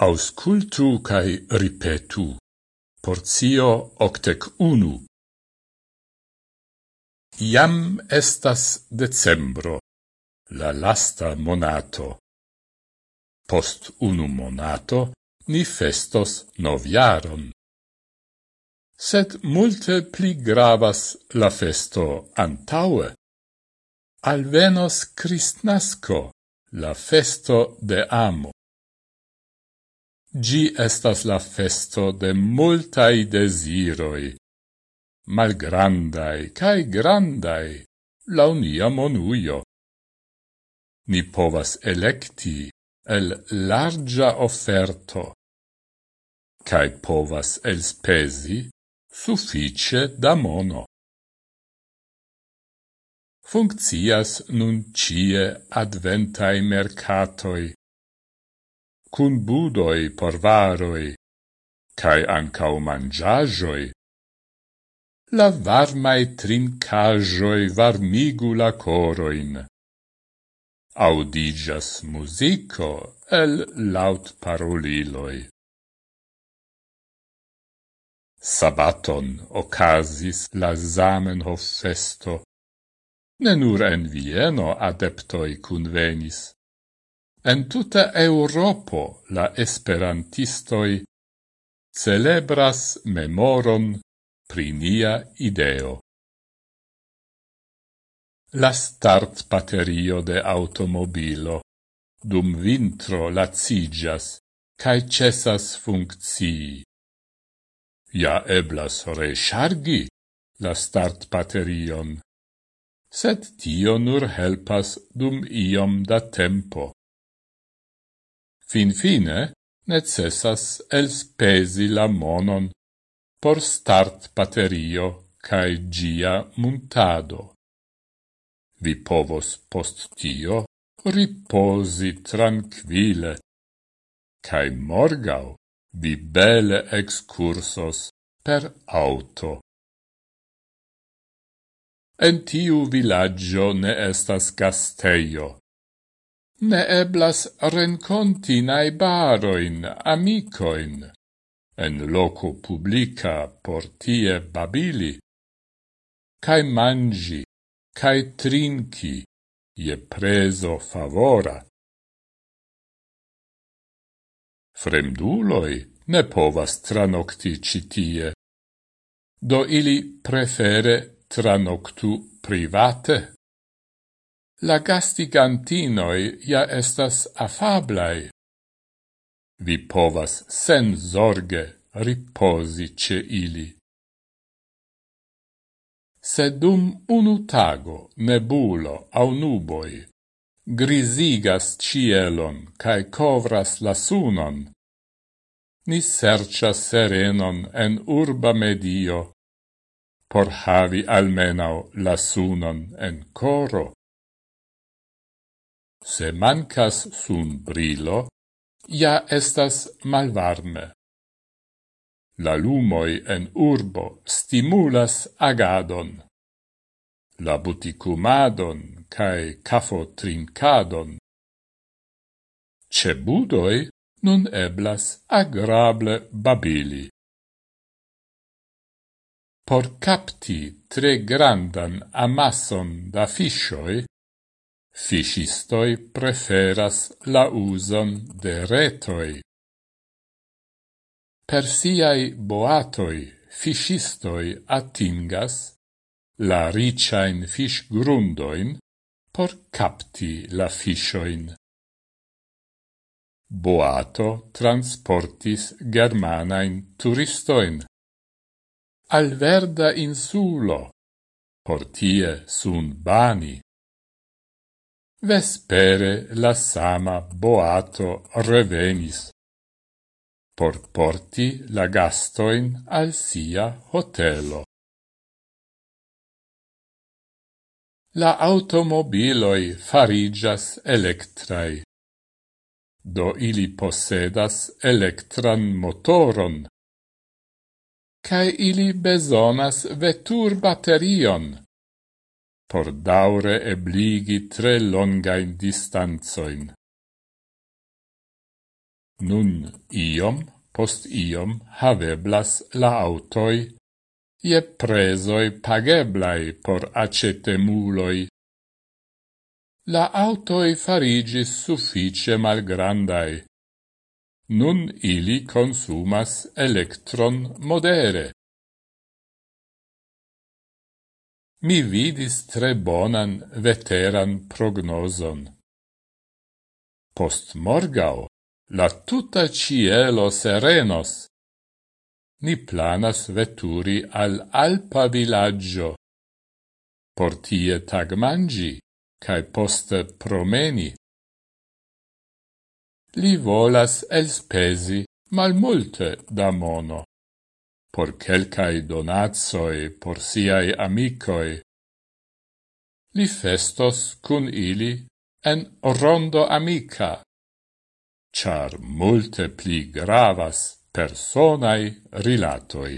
Auscultu cae ripetu. Porzio octec unu. Iam estas decembro, la lasta monato. Post unu monato ni festos noviaron. Sed multe pli gravas la festo antaue. Alvenos Cristnasco, la festo de amo. Gi estas la festo de multai desiroi, malgrandai cae grandai, la unia monuio. Ni povas electi el largia offerto, cae povas elspesi suffice da mono. Funccias nun cie adventai mercatoi, cun budoi por varoi, cae ancau mangiagioi. La varmae trincagioi varmigu la coroin. Audigas musico el laut paroliloi. Sabaton ocasis la Zamenhof festo. Ne nur en Vieno adeptoi cunvenis En tuta Europo la esperantistoi celebras memoron pri nia ideo. La start baterio de automobilo dum vintro lacigas cae cessas functii. Ja eblas rechargi la start baterion, sed tio nur helpas dum iom da tempo fin fine necessas elspesi la monon por start paterio cae gia muntado. Vi povos post tio riposi tranquille, cae morgau vi bele excursos per auto. En tiu villaggio ne estas gasteio, ne eblas renconti naibaroin, amicoin, en loco publica por tie babili, cae mangi, cae trinci, ie preso favora. Fremduloi ne povas tranocti citie, do ili prefere tranoctu private la gastigantinoi ja estas afablai. Vi povas sen zorge riposi ce ili. Sedum unu tago nebulo au nuboi grisigas cielon cae covras la sunon, ni sercias serenon en urba medio por havi almenau la sunon en coro se mancas sun brilo, ja estas malvarme. La lumoi en urbo stimulas agadon. La buticumadon cae cafo trincadon. Ce budoi nun eblas agrable babili. Por capti tre grandan amasson da fiscioi, Fischistoi preferas la uson de retoi. Per siai boatoi fischistoi atingas la ricain fish grundoin por capti la fishoin. Boato transportis germanain turistoin. Al verda insulo, por tie sun bani. Vespere la sama boato revenis por porti la gastoin al sia hotelo. La automobiloi farigas electrai. Do ili posedas electran motoron. Cae ili besonas vetur baterion por daure ebligi tre longain distanzoin. Nun iom, post iom, haveblas la autoi, ie presoi pageblai por acetemuloi. La autoi farigis suffice malgrandai. Nun ili consumas electron modere. mi vidis tre bonan veteran prognoson. Post morgao, la tuta cielo serenos. Ni planas veturi al Alpa villaggio, por tie tag mangi, cae poste promeni. Li volas elspesi mal multe da mono por quelcae donazoi por siai amicoi. Li festos cun ili en rondo amica, char multe pli gravas personai rilatoi.